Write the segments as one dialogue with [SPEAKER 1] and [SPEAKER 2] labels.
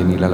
[SPEAKER 1] música ambient i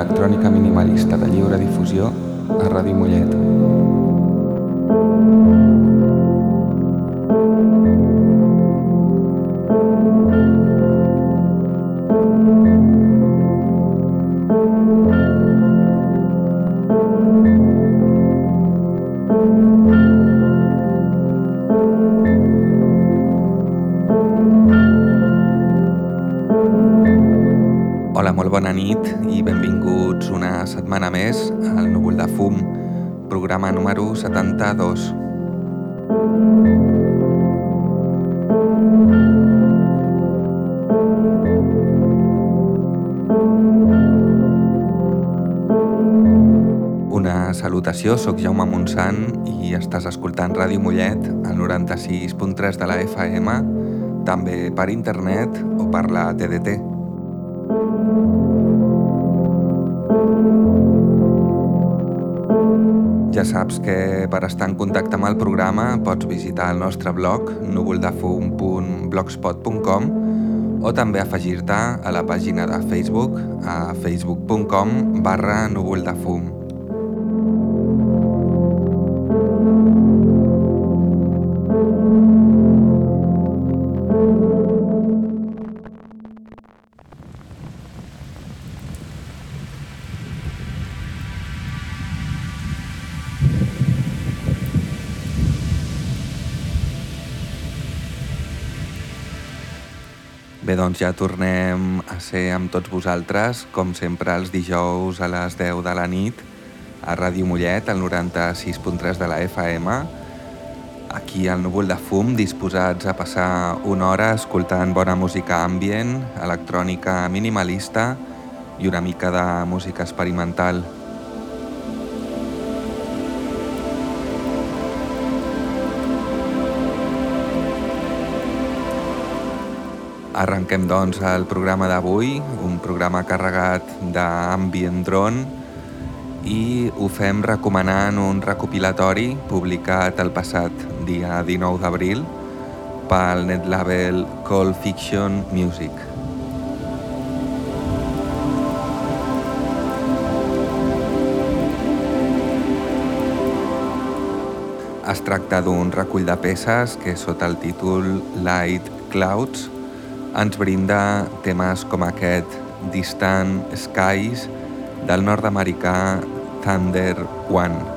[SPEAKER 1] Montsant i estàs escoltant Ràdio Mollet al 96.3 de la FM, també per internet o per la TDT. Ja saps que per estar en contacte amb el programa pots visitar el nostre blog núvoldefum.blogspot.com o també afegir-te a la pàgina de Facebook a facebook.com barra núvoldefum. Doncs ja tornem a ser amb tots vosaltres, com sempre els dijous a les 10 de la nit, a Ràdio Mollet, al 96.3 de la FM, aquí al Núvol de Fum, disposats a passar una hora escoltant bona música ambient, electrònica minimalista i una mica de música experimental. Arrenquem doncs el programa d'avui, un programa carregat d'ambient drone i ho fem recomanant un recopilatori publicat el passat dia 19 d'abril pel netlabel Call Fiction Music. Es tracta d'un recull de peces que sota el títol Light Clouds ens brinda temes com aquest Distant Skies del nord-americà Thunder One.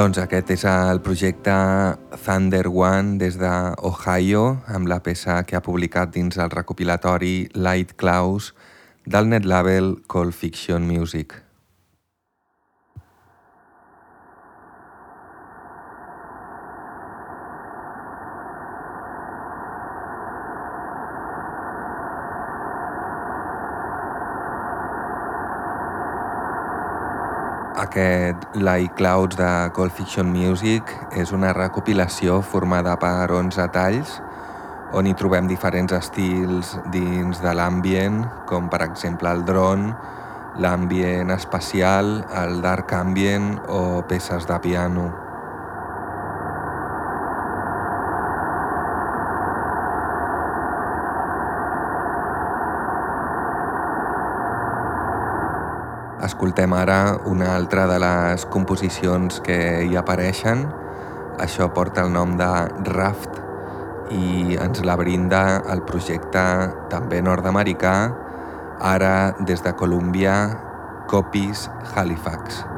[SPEAKER 1] Doncs aquest és el projecte Thunder One des d'Ohio, amb la peça que ha publicat dins el recopilatori Light Clouds del net label Cold Fiction Music. Aquest Light Clouds de Cold Fiction Music és una recopilació formada per 11 talls on hi trobem diferents estils dins de l'ambient, com per exemple el drone, l'ambient espacial, el dark ambient o peces de piano. Escoltem ara una altra de les composicions que hi apareixen. Això porta el nom de Raft i ens la brinda el projecte també nord-americà, ara des de Columbia, Copies Halifax.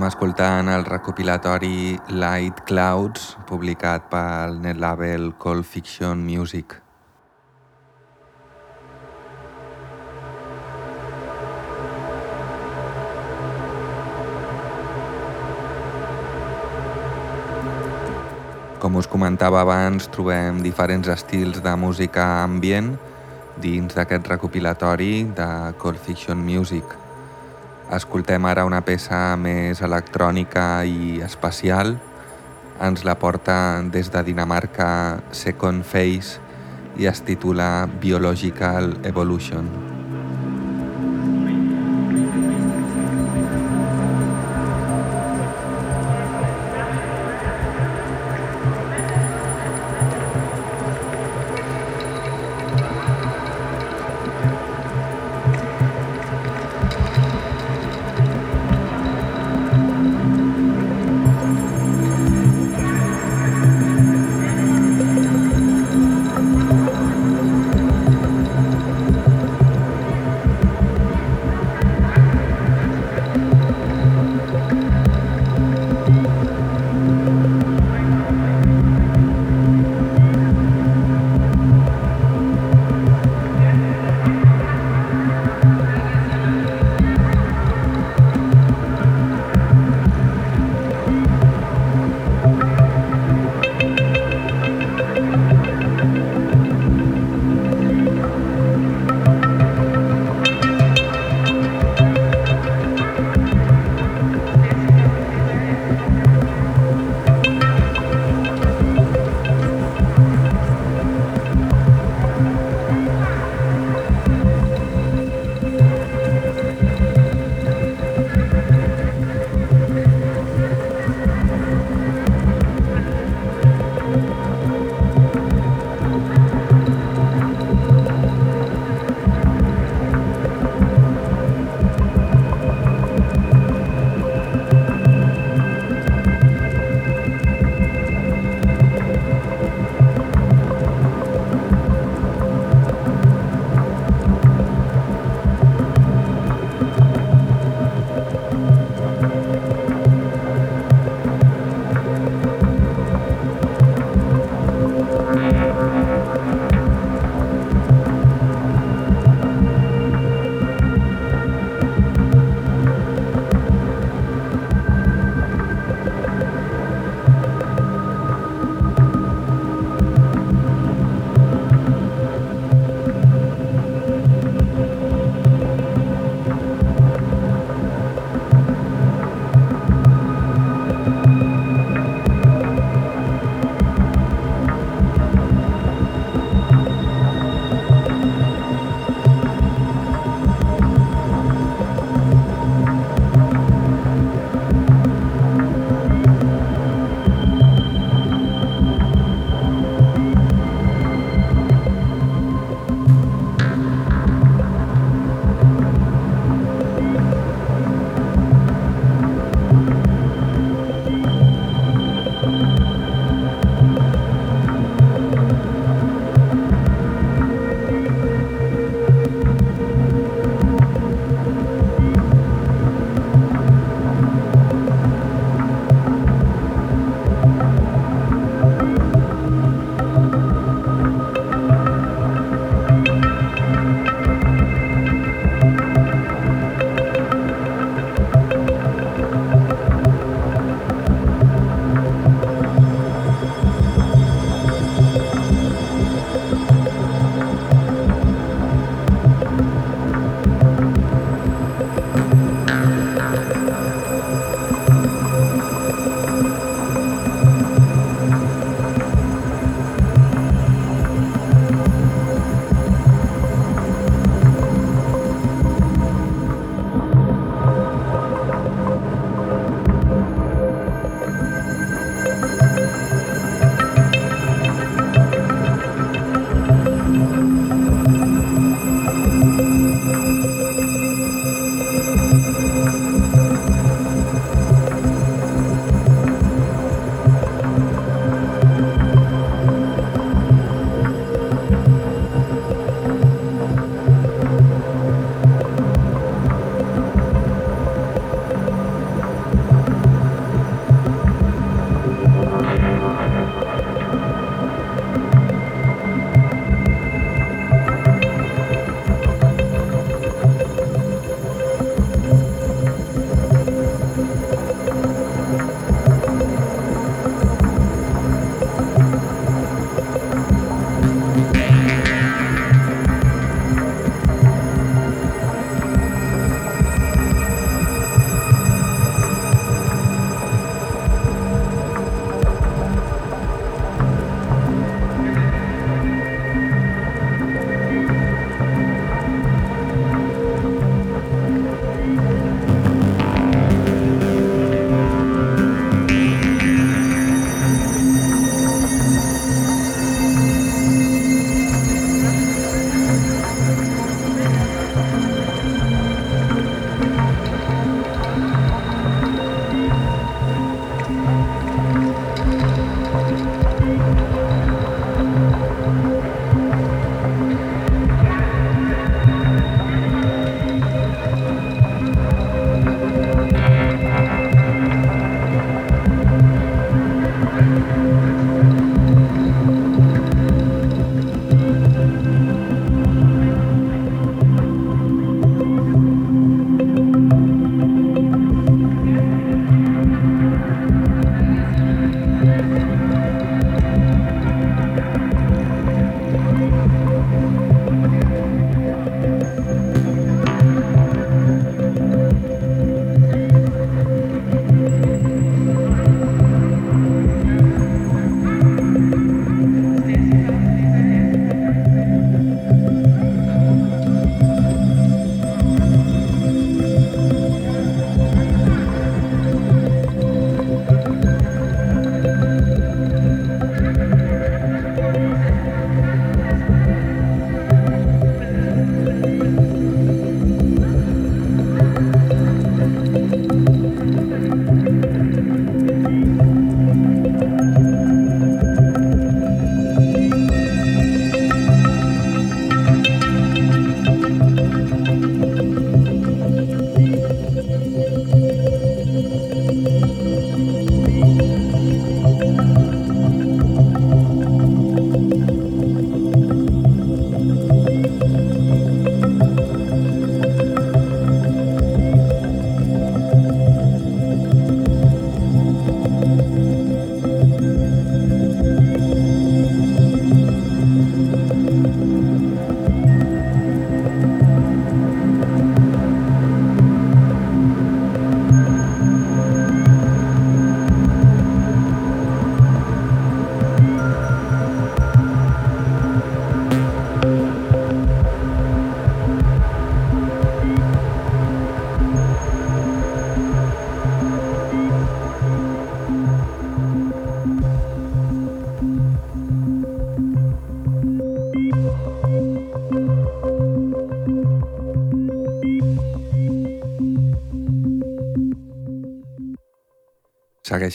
[SPEAKER 1] Estem escoltant el recopilatori Light Clouds, publicat pel netlabel Cold Fiction Music. Com us comentava abans, trobem diferents estils de música ambient dins d'aquest recopilatori de Cold Fiction Music. Escoltem ara una peça més electrònica i espacial. Ens la porta des de Dinamarca Second Phase i es titula Biological Evolution.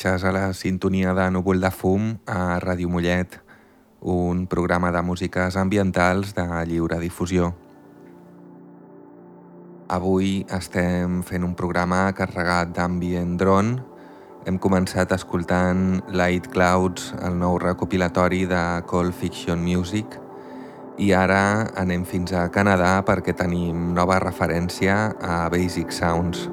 [SPEAKER 1] Segueixes a la sintonia de Núvol de Fum a Ràdio Mollet, un programa de músiques ambientals de lliure difusió. Avui estem fent un programa carregat d'ambient drone. Hem començat escoltant Light Clouds, el nou recopilatori de Call Fiction Music, i ara anem fins a Canadà perquè tenim nova referència a Basic Sounds.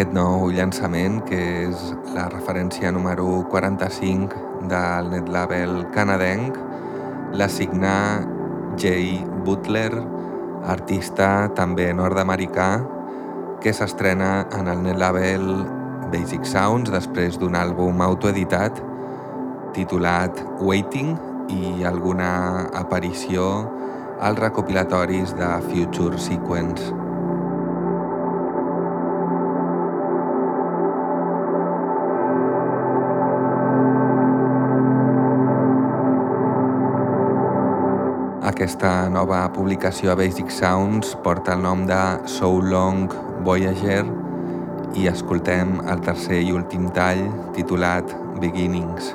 [SPEAKER 1] Aquest nou llançament, que és la referència número 45 del netlabel canadenc, l'assigna Jay Butler, artista també nord-americà, que s'estrena en el netlabel Basic Sounds després d'un àlbum autoeditat titulat Waiting i alguna aparició als recopilatoris de Future Sequence. Aquesta nova publicació a Basic Sounds porta el nom de So Long Voyager i escoltem el tercer i últim tall titulat Beginnings.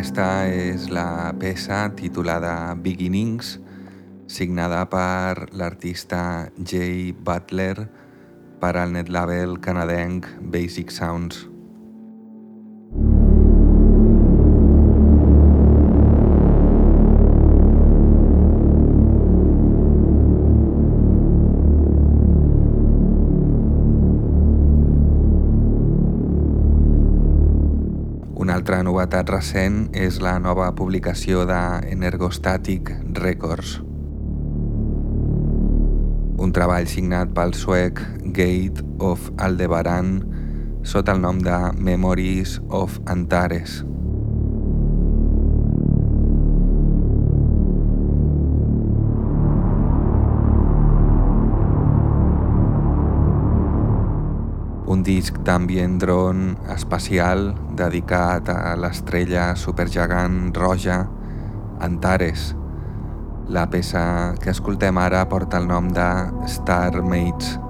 [SPEAKER 1] Aquesta és la peça titulada Beginnings, signada per l'artista Jay Butler per al net label canadenc Basic Sounds. Recent és la nova publicació de Energostatic Records. Un treball signat pel suec Gate of Aldebaran sota el nom de Memories of Antares. Disc d'ambient drone espacial dedicat a l'estrella supergegant roja Antares. La peça que escoltem ara porta el nom de Star Mates.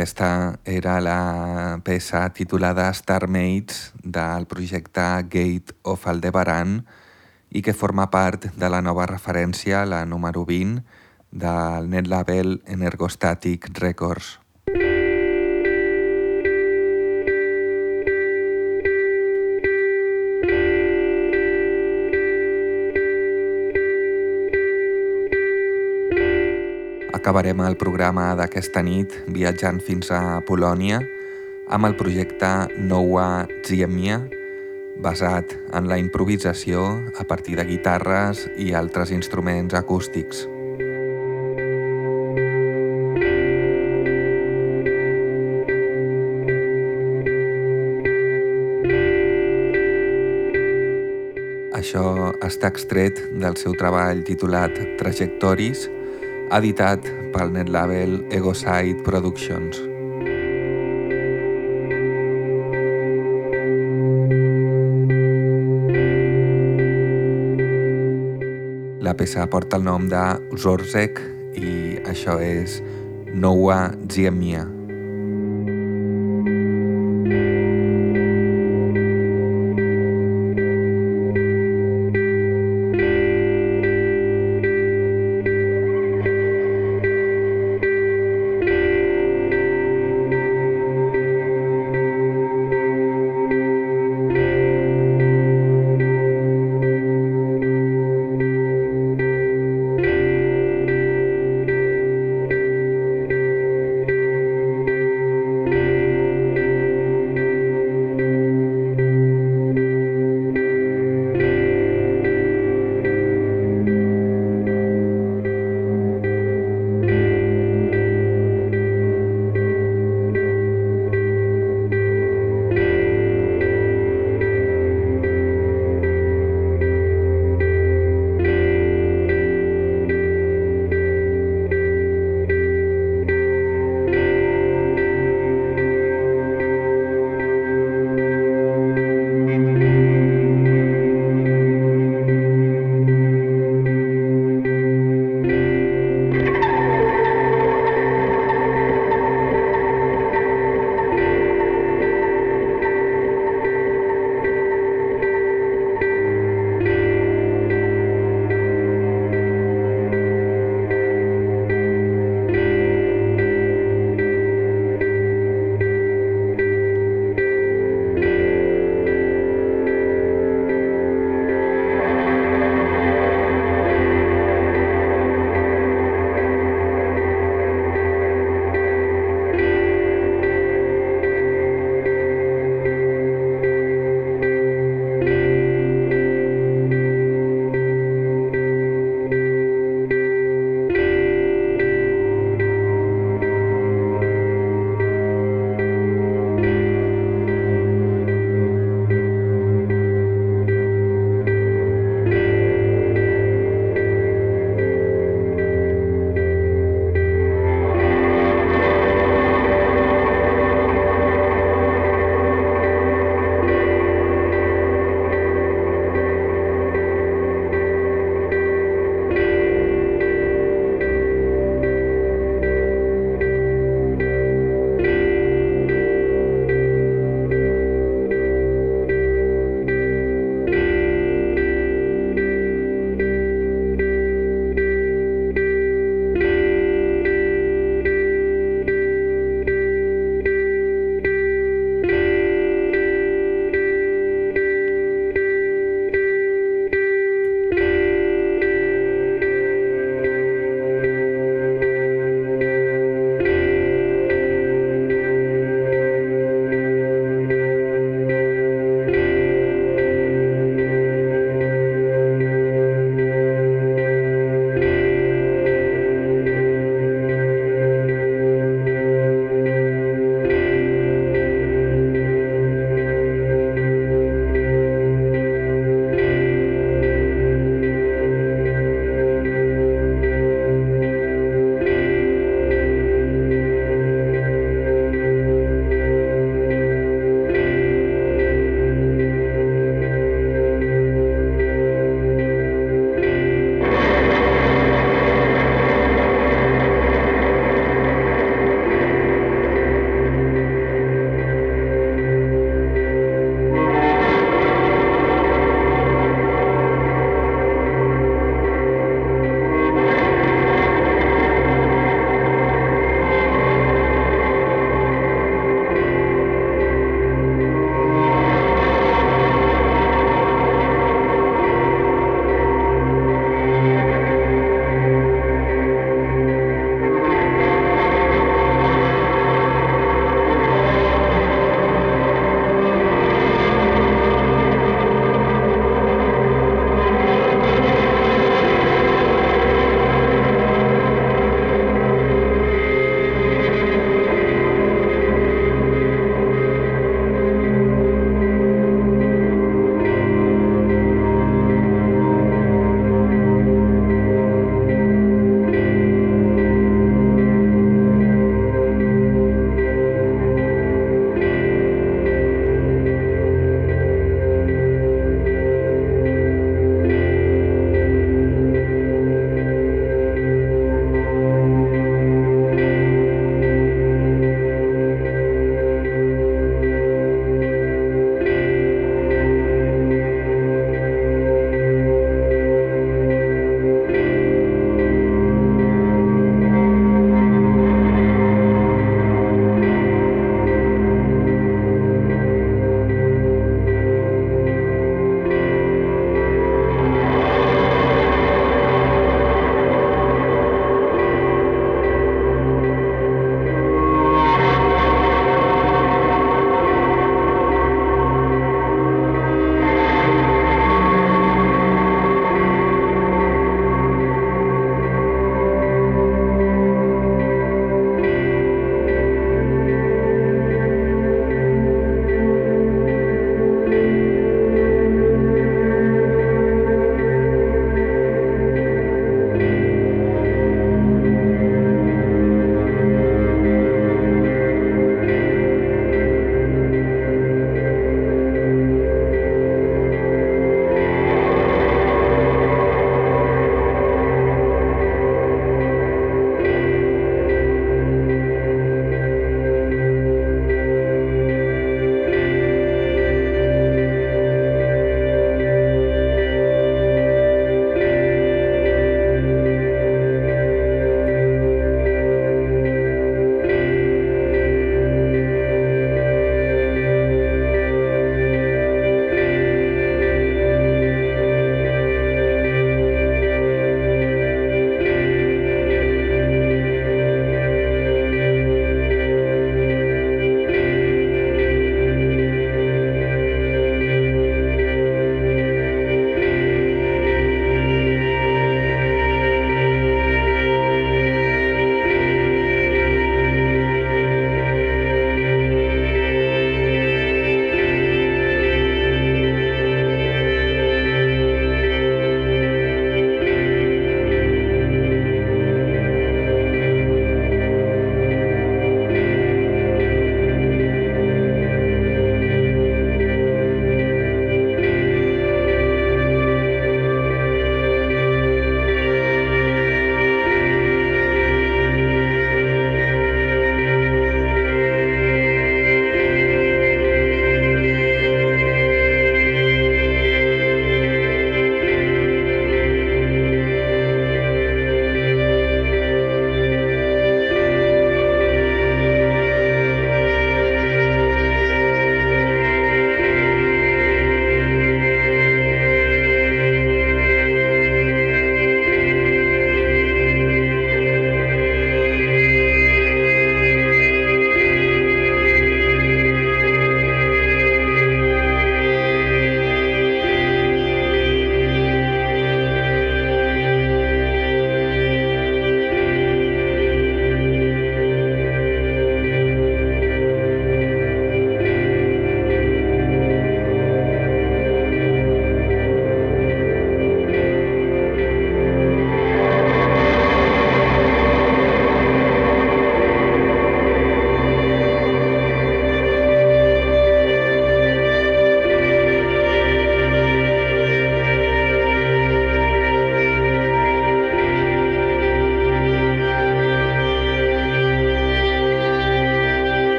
[SPEAKER 1] Aquesta era la peça titulada Starmates del projecte Gate of Aldebaran i que forma part de la nova referència, la número 20, del net label Energostatic Records. Acabarem el programa d'aquesta nit viatjant fins a Polònia amb el projecte Nowa Ziemia, basat en la improvisació a partir de guitarres i altres instruments acústics. Això està extret del seu treball titulat Trajectoris, editat pel net label Egoside Productions. La peça porta el nom de Zorzek i això és Nowa Ziemia.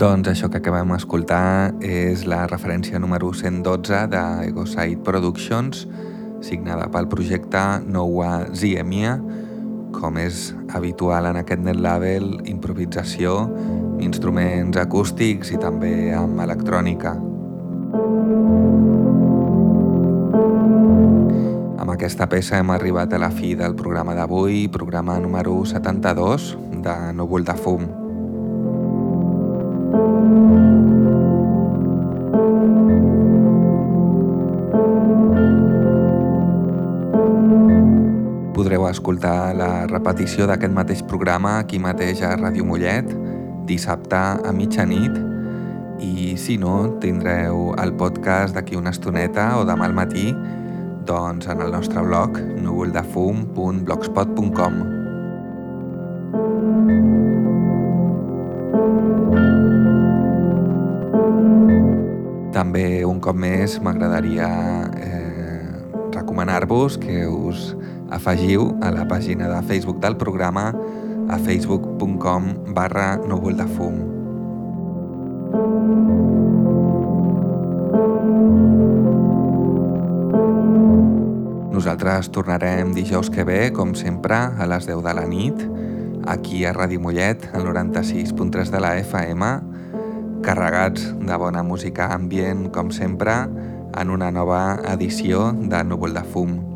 [SPEAKER 1] Doncs això que acabem d'escoltar és la referència número 112 de Egoside Productions, signada pel projecte Noua Ziemia, com és habitual en aquest net label, improvisació, instruments acústics i també amb electrònica. Amb aquesta peça hem arribat a la fi del programa d'avui, programa número 72 de Núvol de Fum. Podreu escoltar la repetició d'aquest mateix programa aquí mateix a Ràdio Mollet, dissabte a mitjanit, i si no, tindreu el podcast d'aquí una estoneta o demà al matí doncs en el nostre blog núvoldefum.blogspot.com cop més m'agradaria eh, recomanar-vos que us afegiu a la pàgina de Facebook del programa a facebook.com barra núvoldefum. Nosaltres tornarem dijous que ve, com sempre, a les 10 de la nit, aquí a Ràdio Mollet, al 96.3 de la FM, carregats de bona música ambient, com sempre, en una nova edició de Núvol de Fum.